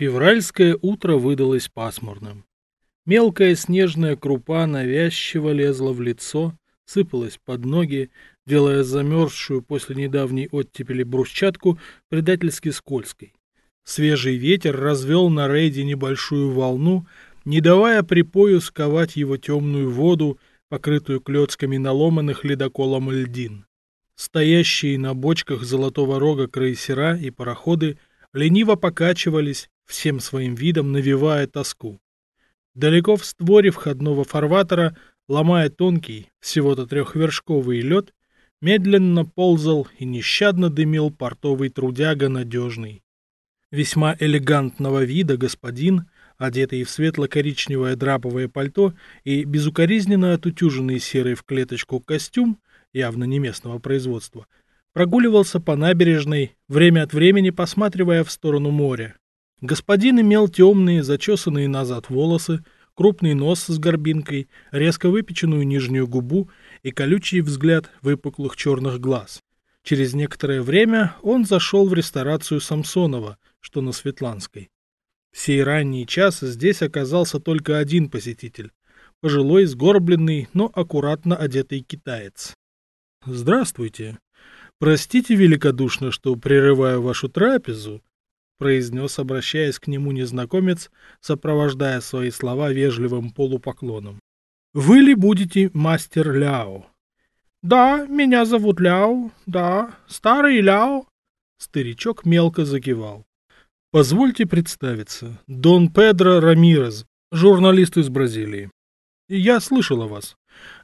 Февральское утро выдалось пасмурным. Мелкая снежная крупа навязчиво лезла в лицо, сыпалась под ноги, делая замерзшую после недавней оттепели брусчатку предательски скользкой. Свежий ветер развел на рейде небольшую волну, не давая припою сковать его темную воду, покрытую клетками наломанных ледоколом льдин. Стоящие на бочках золотого рога крейсера и пароходы лениво покачивались, всем своим видом навевая тоску. Далеко в створе входного фарватера, ломая тонкий, всего-то трехвершковый лед, медленно ползал и нещадно дымил портовый трудяга надежный. Весьма элегантного вида господин, одетый в светло-коричневое драповое пальто и безукоризненно отутюженный серый в клеточку костюм, явно не местного производства, прогуливался по набережной, время от времени посматривая в сторону моря. Господин имел темные, зачесанные назад волосы, крупный нос с горбинкой, резко выпеченную нижнюю губу и колючий взгляд выпуклых черных глаз. Через некоторое время он зашел в ресторацию Самсонова, что на Светланской. В сей ранний час здесь оказался только один посетитель. Пожилой, сгорбленный, но аккуратно одетый китаец. «Здравствуйте. Простите великодушно, что прерываю вашу трапезу, произнес, обращаясь к нему незнакомец, сопровождая свои слова вежливым полупоклоном. «Вы ли будете мастер Ляо?» «Да, меня зовут Ляо, да, старый Ляо». Старичок мелко закивал. «Позвольте представиться. Дон Педро Рамирес, журналист из Бразилии. Я слышал о вас.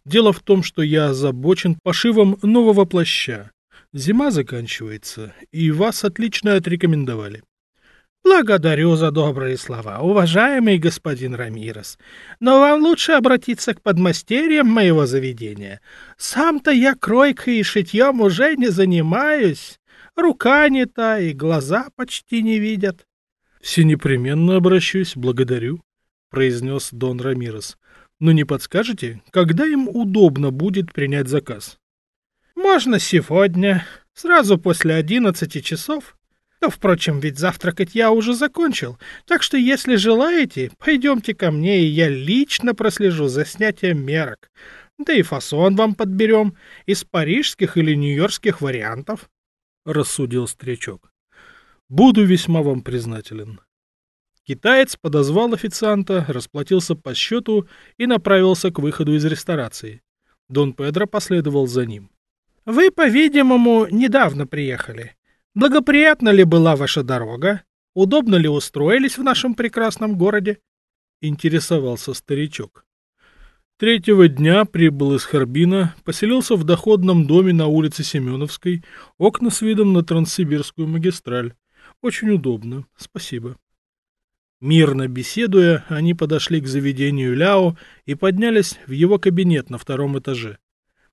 Дело в том, что я озабочен пошивом нового плаща. Зима заканчивается, и вас отлично отрекомендовали. Благодарю за добрые слова, уважаемый господин Рамирес. Но вам лучше обратиться к подмастерьям моего заведения. Сам-то я кройкой и шитьем уже не занимаюсь. Рука не та, и глаза почти не видят. — Все непременно обращусь, благодарю, — произнес Дон Рамирес. — Но не подскажете, когда им удобно будет принять заказ? — Можно сегодня, сразу после одиннадцати часов, впрочем, ведь завтракать я уже закончил, так что, если желаете, пойдемте ко мне, и я лично прослежу за снятием мерок. Да и фасон вам подберем из парижских или нью-йоркских вариантов, — рассудил старичок. — Буду весьма вам признателен. Китаец подозвал официанта, расплатился по счету и направился к выходу из ресторации. Дон Педро последовал за ним. — Вы, по-видимому, недавно приехали. Благоприятна ли была ваша дорога? Удобно ли устроились в нашем прекрасном городе? Интересовался старичок. Третьего дня прибыл из Харбина, поселился в доходном доме на улице Семеновской, окна с видом на Транссибирскую магистраль. Очень удобно, спасибо. Мирно беседуя, они подошли к заведению Ляо и поднялись в его кабинет на втором этаже.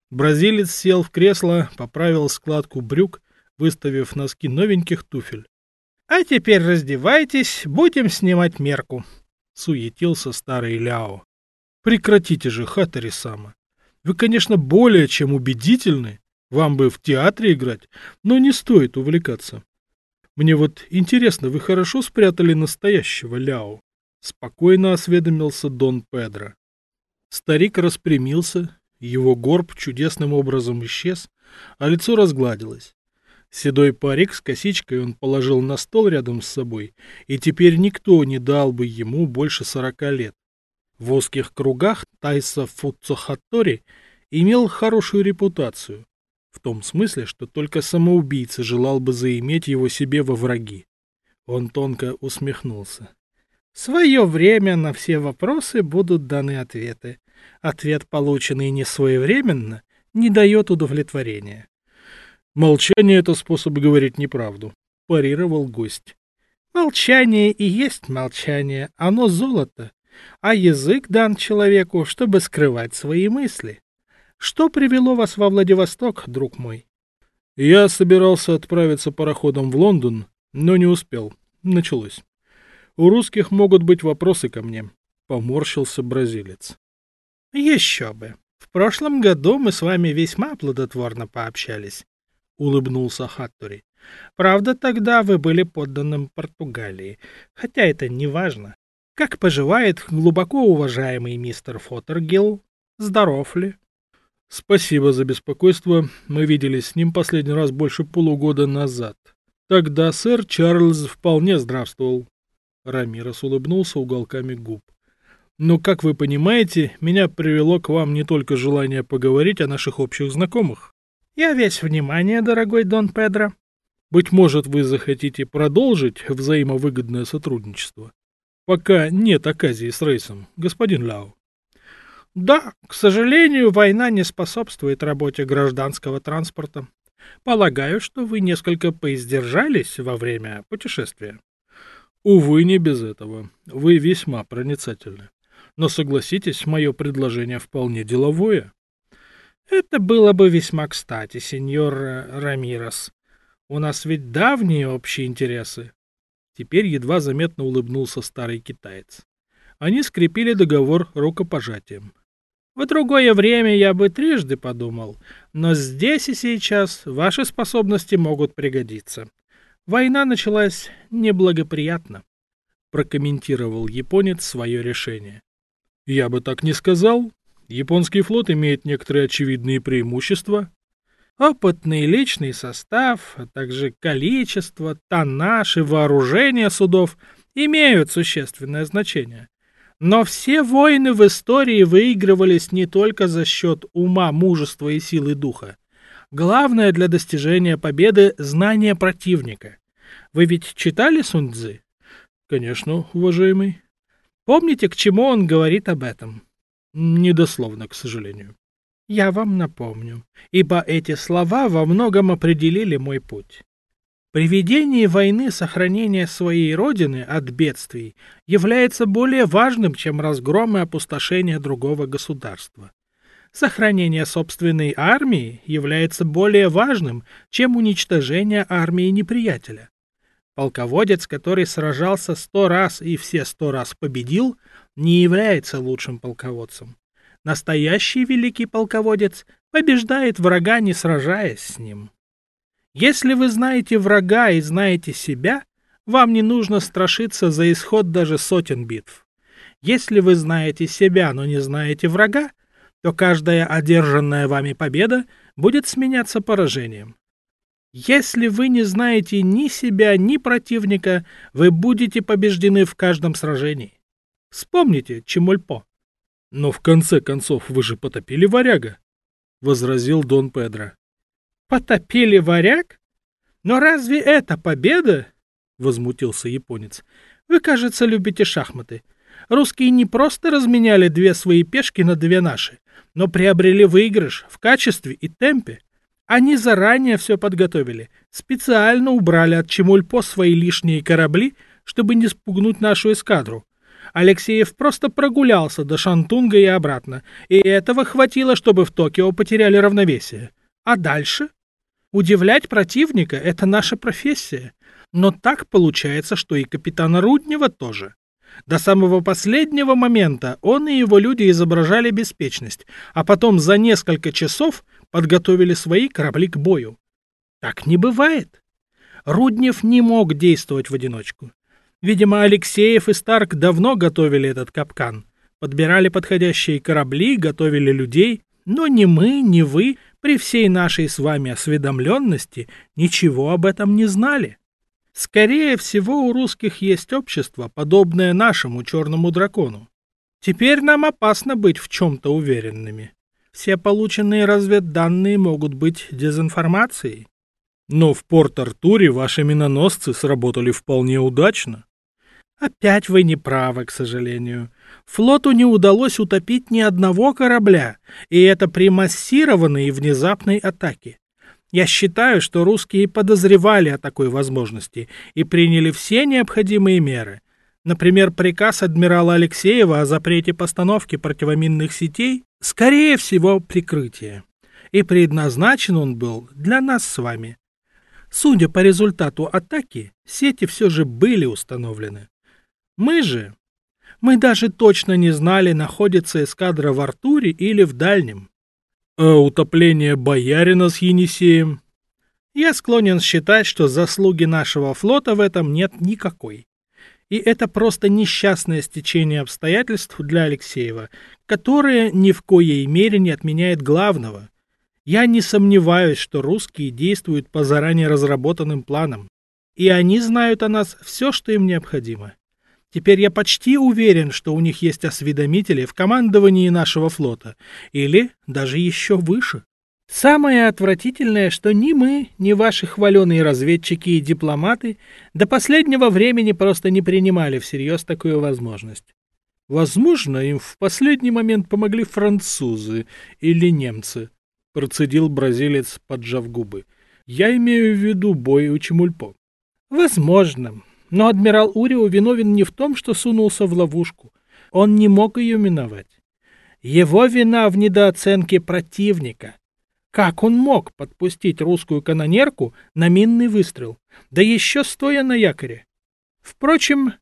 Бразилец сел в кресло, поправил складку брюк выставив носки новеньких туфель. «А теперь раздевайтесь, будем снимать мерку», — суетился старый Ляо. «Прекратите же, Хатари-сама. Вы, конечно, более чем убедительны. Вам бы в театре играть, но не стоит увлекаться. Мне вот интересно, вы хорошо спрятали настоящего Ляо?» Спокойно осведомился Дон Педро. Старик распрямился, его горб чудесным образом исчез, а лицо разгладилось. Седой парик с косичкой он положил на стол рядом с собой, и теперь никто не дал бы ему больше сорока лет. В узких кругах Тайса Фуцохаттори имел хорошую репутацию, в том смысле, что только самоубийца желал бы заиметь его себе во враги. Он тонко усмехнулся. В свое время на все вопросы будут даны ответы. Ответ, полученный несвоевременно, не дает удовлетворения. Молчание — это способ говорить неправду, — парировал гость. Молчание и есть молчание, оно золото, а язык дан человеку, чтобы скрывать свои мысли. Что привело вас во Владивосток, друг мой? Я собирался отправиться пароходом в Лондон, но не успел. Началось. У русских могут быть вопросы ко мне. Поморщился бразилец. Еще бы. В прошлом году мы с вами весьма плодотворно пообщались. — улыбнулся Хаттори. Правда, тогда вы были подданным Португалии, хотя это не важно. Как поживает глубоко уважаемый мистер Фоттергилл? Здоров ли? Спасибо за беспокойство. Мы виделись с ним последний раз больше полугода назад. Тогда сэр Чарльз вполне здравствовал. Рамирос улыбнулся уголками губ. Но, как вы понимаете, меня привело к вам не только желание поговорить о наших общих знакомых. Я весь внимание, дорогой Дон Педро. Быть может, вы захотите продолжить взаимовыгодное сотрудничество? Пока нет оказии с рейсом, господин Ляо. Да, к сожалению, война не способствует работе гражданского транспорта. Полагаю, что вы несколько поиздержались во время путешествия. Увы, не без этого. Вы весьма проницательны. Но согласитесь, мое предложение вполне деловое. Это было бы весьма кстати, сеньор Рамирос. У нас ведь давние общие интересы. Теперь едва заметно улыбнулся старый китаец. Они скрепили договор рукопожатием. В другое время я бы трижды подумал, но здесь и сейчас ваши способности могут пригодиться. Война началась неблагоприятно, прокомментировал японец свое решение. Я бы так не сказал. Японский флот имеет некоторые очевидные преимущества. Опытный личный состав, а также количество, тоннаж и вооружение судов имеют существенное значение. Но все войны в истории выигрывались не только за счет ума, мужества и силы духа. Главное для достижения победы — знание противника. Вы ведь читали Сунь Цзы? Конечно, уважаемый. Помните, к чему он говорит об этом? Недословно, к сожалению. Я вам напомню, ибо эти слова во многом определили мой путь. При ведении войны сохранение своей родины от бедствий является более важным, чем разгром и опустошение другого государства. Сохранение собственной армии является более важным, чем уничтожение армии неприятеля. Полководец, который сражался сто раз и все сто раз победил, не является лучшим полководцем. Настоящий великий полководец побеждает врага, не сражаясь с ним. Если вы знаете врага и знаете себя, вам не нужно страшиться за исход даже сотен битв. Если вы знаете себя, но не знаете врага, то каждая одержанная вами победа будет сменяться поражением. Если вы не знаете ни себя, ни противника, вы будете побеждены в каждом сражении. Вспомните Чемульпо. Но в конце концов вы же потопили варяга, — возразил Дон Педро. Потопили варяг? Но разве это победа? — возмутился японец. Вы, кажется, любите шахматы. Русские не просто разменяли две свои пешки на две наши но приобрели выигрыш в качестве и темпе. Они заранее все подготовили, специально убрали от Чемульпо свои лишние корабли, чтобы не спугнуть нашу эскадру. Алексеев просто прогулялся до Шантунга и обратно, и этого хватило, чтобы в Токио потеряли равновесие. А дальше? Удивлять противника — это наша профессия. Но так получается, что и капитана Руднева тоже. До самого последнего момента он и его люди изображали беспечность, а потом за несколько часов подготовили свои корабли к бою. Так не бывает. Руднев не мог действовать в одиночку. Видимо, Алексеев и Старк давно готовили этот капкан, подбирали подходящие корабли, готовили людей, но ни мы, ни вы, при всей нашей с вами осведомленности, ничего об этом не знали. Скорее всего, у русских есть общество, подобное нашему черному дракону. Теперь нам опасно быть в чем-то уверенными. Все полученные разведданные могут быть дезинформацией. Но в Порт-Артуре ваши миноносцы сработали вполне удачно. Опять вы не правы, к сожалению. Флоту не удалось утопить ни одного корабля, и это при массированной и внезапной атаке. Я считаю, что русские подозревали о такой возможности и приняли все необходимые меры. Например, приказ адмирала Алексеева о запрете постановки противоминных сетей, скорее всего, прикрытие. И предназначен он был для нас с вами. Судя по результату атаки, сети все же были установлены. Мы же... Мы даже точно не знали, находится эскадра в Артуре или в Дальнем. А утопление боярина с Енисеем? Я склонен считать, что заслуги нашего флота в этом нет никакой. И это просто несчастное стечение обстоятельств для Алексеева, которое ни в коей мере не отменяет главного. Я не сомневаюсь, что русские действуют по заранее разработанным планам, и они знают о нас все, что им необходимо. Теперь я почти уверен, что у них есть осведомители в командовании нашего флота, или даже еще выше. Самое отвратительное, что ни мы, ни ваши хваленые разведчики и дипломаты до последнего времени просто не принимали всерьез такую возможность. Возможно, им в последний момент помогли французы или немцы, процедил бразилец, поджав губы. Я имею в виду бой у Чемульпо. Возможно, но адмирал Урио виновен не в том, что сунулся в ловушку. Он не мог ее миновать. Его вина в недооценке противника. Как он мог подпустить русскую канонерку на минный выстрел, да еще стоя на якоре? Впрочем,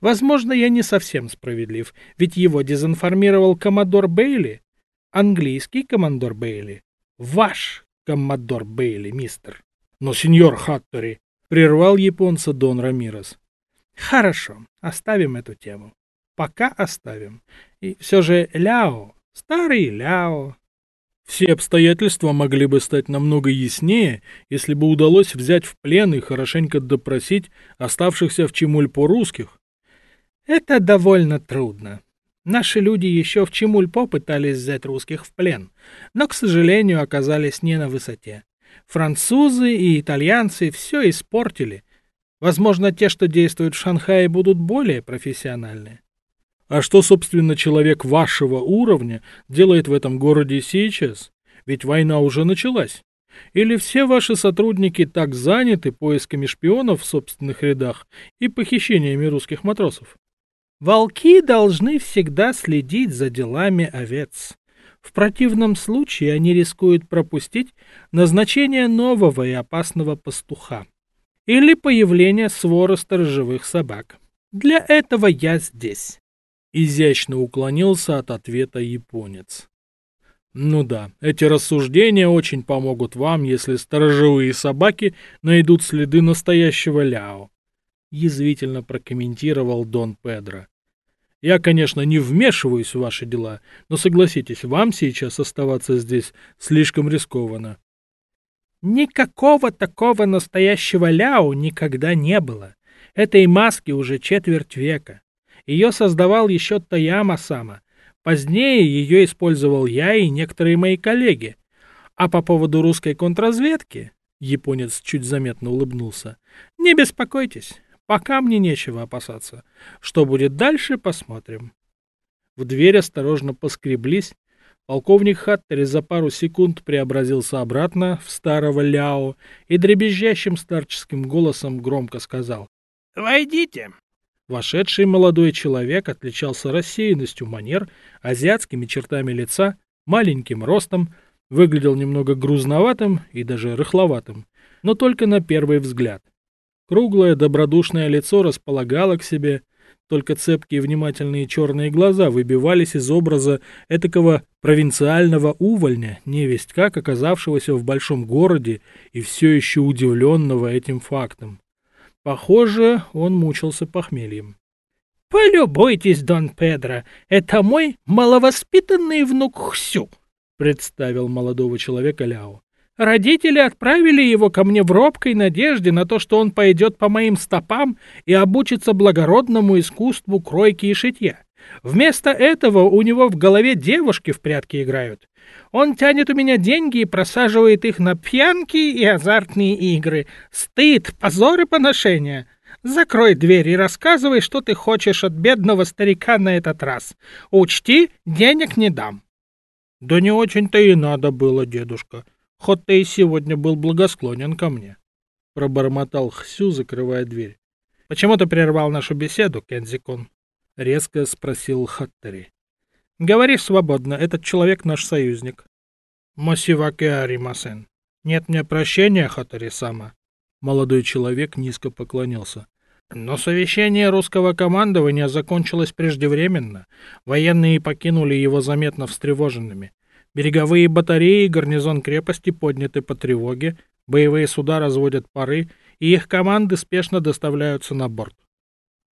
возможно, я не совсем справедлив, ведь его дезинформировал коммодор Бейли, английский коммодор Бейли. Ваш коммодор Бейли, мистер. Но, сеньор Хаттери, прервал японца Дон Рамирес. Хорошо, оставим эту тему. Пока оставим. И все же Ляо, старый Ляо. Все обстоятельства могли бы стать намного яснее, если бы удалось взять в плен и хорошенько допросить оставшихся в Чемульпо русских. Это довольно трудно. Наши люди еще в Чемульпо пытались взять русских в плен, но, к сожалению, оказались не на высоте. Французы и итальянцы все испортили. Возможно, те, что действуют в Шанхае, будут более профессиональны. А что, собственно, человек вашего уровня делает в этом городе сейчас? Ведь война уже началась. Или все ваши сотрудники так заняты поисками шпионов в собственных рядах и похищениями русских матросов? Волки должны всегда следить за делами овец. В противном случае они рискуют пропустить назначение нового и опасного пастуха или появление своры сторожевых собак. Для этого я здесь. Изящно уклонился от ответа японец. Ну да, эти рассуждения очень помогут вам, если сторожевые собаки найдут следы настоящего Ляо. Язвительно прокомментировал Дон Педро. Я, конечно, не вмешиваюсь в ваши дела, но согласитесь, вам сейчас оставаться здесь слишком рискованно. Никакого такого настоящего Ляо никогда не было. Этой маски уже четверть века. Ее создавал еще Таяма-сама. Позднее ее использовал я и некоторые мои коллеги. А по поводу русской контрразведки, японец чуть заметно улыбнулся, не беспокойтесь, Пока мне нечего опасаться. Что будет дальше, посмотрим. В дверь осторожно поскреблись. Полковник Хаттери за пару секунд преобразился обратно в старого Ляо и дребезжащим старческим голосом громко сказал «Войдите!». Вошедший молодой человек отличался рассеянностью манер, азиатскими чертами лица, маленьким ростом, выглядел немного грузноватым и даже рыхловатым, но только на первый взгляд – Круглое добродушное лицо располагало к себе, только цепкие внимательные черные глаза выбивались из образа этакого провинциального увольня, невесть как оказавшегося в большом городе и все еще удивленного этим фактом. Похоже, он мучился похмельем. — Полюбуйтесь, Дон Педро, это мой маловоспитанный внук Хсю, — представил молодого человека Ляо. Родители отправили его ко мне в робкой надежде на то, что он пойдет по моим стопам и обучится благородному искусству кройки и шитья. Вместо этого у него в голове девушки в прятки играют. Он тянет у меня деньги и просаживает их на пьянки и азартные игры. Стыд, позор и поношение. Закрой дверь и рассказывай, что ты хочешь от бедного старика на этот раз. Учти, денег не дам. — Да не очень-то и надо было, дедушка, хоть ты и сегодня был благосклонен ко мне. Пробормотал Хсю, закрывая дверь. — Почему ты прервал нашу беседу, Кензикун? — резко спросил Хаттери. — Говори свободно, этот человек наш союзник. — Масиваке Аримасен. Нет мне прощения, Хаттери-сама. Молодой человек низко поклонился. Но совещание русского командования закончилось преждевременно. Военные покинули его заметно встревоженными. Береговые батареи и гарнизон крепости подняты по тревоге. Боевые суда разводят пары, и их команды спешно доставляются на борт.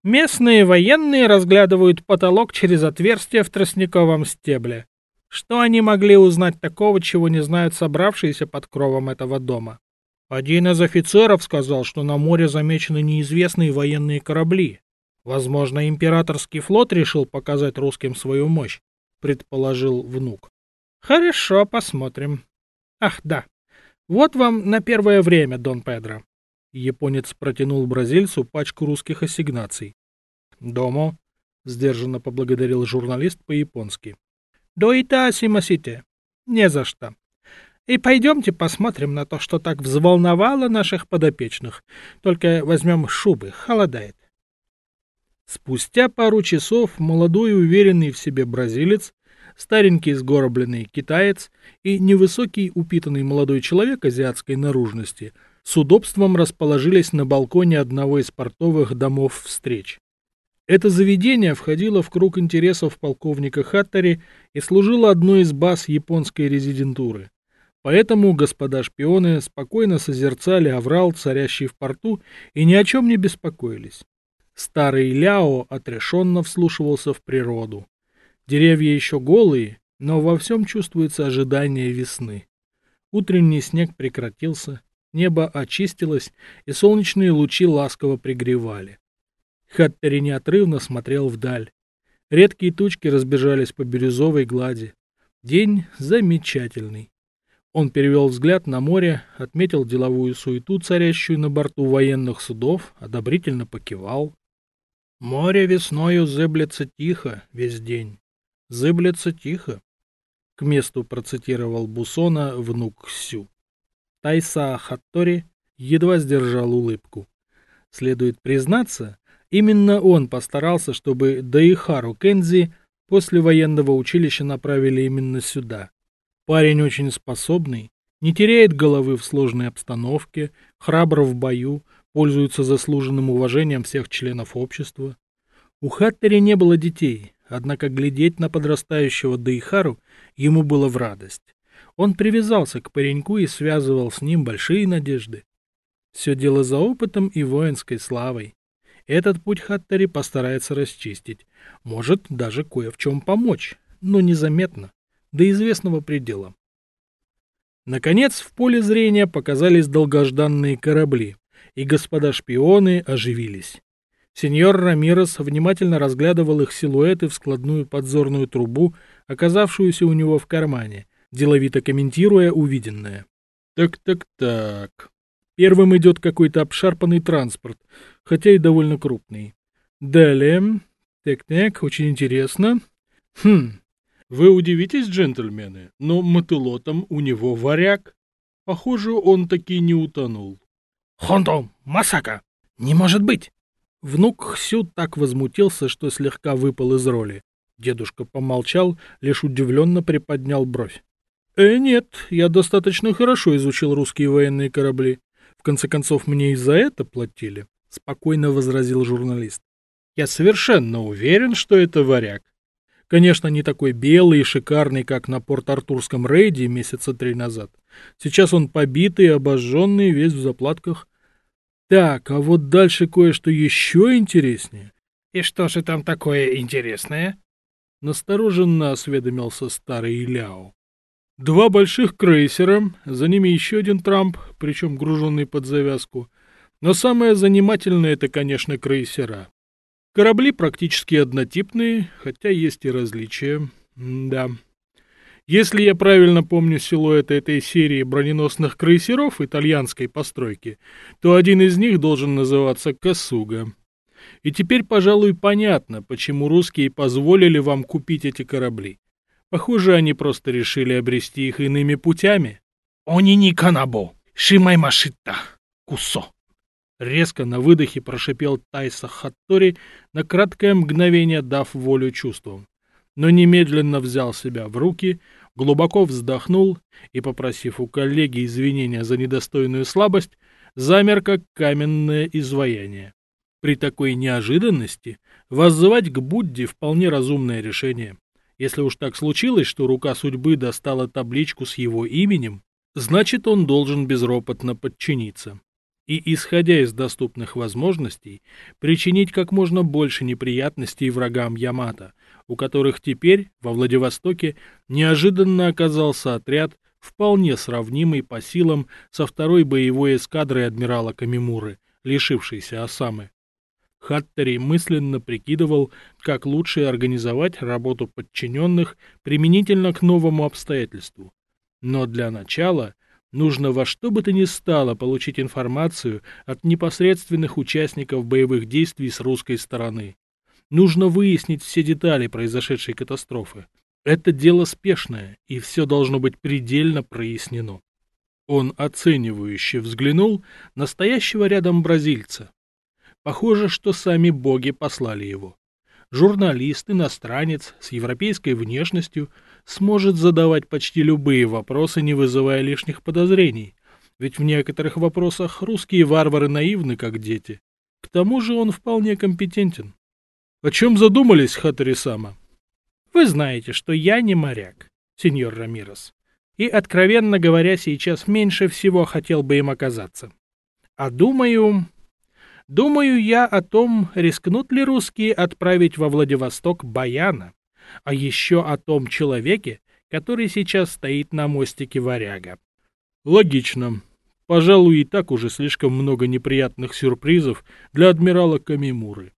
Местные военные разглядывают потолок через отверстие в тростниковом стебле. Что они могли узнать такого, чего не знают собравшиеся под кровом этого дома? Один из офицеров сказал, что на море замечены неизвестные военные корабли. Возможно, императорский флот решил показать русским свою мощь, предположил внук. Хорошо, посмотрим. Ах, да. Вот вам на первое время, Дон Педро. Японец протянул бразильцу пачку русских ассигнаций. «Дому», — сдержанно поблагодарил журналист по-японски. «Доита симасите. Не за что. И пойдемте посмотрим на то, что так взволновало наших подопечных. Только возьмем шубы, холодает». Спустя пару часов молодой уверенный в себе бразилец, старенький сгорбленный китаец и невысокий упитанный молодой человек азиатской наружности с удобством расположились на балконе одного из портовых домов встреч. Это заведение входило в круг интересов полковника Хаттери и служило одной из баз японской резидентуры. Поэтому господа шпионы спокойно созерцали аврал, царящий в порту, и ни о чем не беспокоились. Старый Ляо отрешенно вслушивался в природу. Деревья еще голые, но во всем чувствуется ожидание весны. Утренний снег прекратился, небо очистилось, и солнечные лучи ласково пригревали. Хаттери неотрывно смотрел вдаль. Редкие тучки разбежались по бирюзовой глади. День замечательный. Он перевел взгляд на море, отметил деловую суету, царящую на борту военных судов, одобрительно покивал. Море весною зыблется тихо весь день. Зыблется тихо. К месту процитировал Бусона внук Сю. Тайса Хаттори едва сдержал улыбку. Следует признаться, Именно он постарался, чтобы Дайхару Кензи после военного училища направили именно сюда. Парень очень способный, не теряет головы в сложной обстановке, храбр в бою, пользуется заслуженным уважением всех членов общества. У Хаттери не было детей, однако глядеть на подрастающего Дайхару ему было в радость. Он привязался к пареньку и связывал с ним большие надежды. Все дело за опытом и воинской славой. Этот путь Хаттери постарается расчистить. Может даже кое в чем помочь, но незаметно, до известного предела. Наконец, в поле зрения показались долгожданные корабли, и господа шпионы оживились. Сеньор Рамирес внимательно разглядывал их силуэты в складную подзорную трубу, оказавшуюся у него в кармане, деловито комментируя увиденное. «Так-так-так. Первым идет какой-то обшарпанный транспорт, хотя и довольно крупный. Далее. Так-так, очень интересно. Хм, вы удивитесь, джентльмены, но мотылотом у него варяг. Похоже, он таки не утонул. Хондо, Масака! Не может быть! Внук Хсю так возмутился, что слегка выпал из роли. Дедушка помолчал, лишь удивленно приподнял бровь. «Э, нет, я достаточно хорошо изучил русские военные корабли. В конце концов, мне и за это платили спокойно возразил журналист. Я совершенно уверен, что это варяг. Конечно, не такой белый и шикарный, как на Порт-Артурском рейде месяца три назад. Сейчас он побитый, обожженный, весь в заплатках. Так, а вот дальше кое-что еще интереснее. И что же там такое интересное? Настороженно осведомился старый Ляо. Два больших крейсера, за ними еще один Трамп, причем груженный под завязку, но самое занимательное это, конечно, крейсера. Корабли практически однотипные, хотя есть и различия. Да. Если я правильно помню силуэт этой серии броненосных крейсеров итальянской постройки, то один из них должен называться Касуга. И теперь, пожалуй, понятно, почему русские позволили вам купить эти корабли. Похоже, они просто решили обрести их иными путями. «Они не канабо, шимай машита, кусо», Резко на выдохе прошипел Тайса Хаттори, на краткое мгновение дав волю чувствам. Но немедленно взял себя в руки, глубоко вздохнул и, попросив у коллеги извинения за недостойную слабость, замер как каменное изваяние. При такой неожиданности воззвать к Будде вполне разумное решение. Если уж так случилось, что рука судьбы достала табличку с его именем, Значит, он должен безропотно подчиниться. И, исходя из доступных возможностей, причинить как можно больше неприятностей врагам Ямато, у которых теперь, во Владивостоке, неожиданно оказался отряд, вполне сравнимый по силам со второй боевой эскадрой адмирала Камимуры, лишившейся Осамы. Хаттери мысленно прикидывал, как лучше организовать работу подчиненных применительно к новому обстоятельству. Но для начала нужно во что бы то ни стало получить информацию от непосредственных участников боевых действий с русской стороны. Нужно выяснить все детали произошедшей катастрофы. Это дело спешное, и все должно быть предельно прояснено. Он оценивающе взглянул на стоящего рядом бразильца. Похоже, что сами боги послали его. Журналист, иностранец, с европейской внешностью сможет задавать почти любые вопросы, не вызывая лишних подозрений. Ведь в некоторых вопросах русские варвары наивны, как дети. К тому же он вполне компетентен. О чем задумались, Хатарисама? Вы знаете, что я не моряк, сеньор Рамирес. И, откровенно говоря, сейчас меньше всего хотел бы им оказаться. А думаю, Думаю я о том, рискнут ли русские отправить во Владивосток Баяна, а еще о том человеке, который сейчас стоит на мостике Варяга. Логично. Пожалуй, и так уже слишком много неприятных сюрпризов для адмирала Камимуры.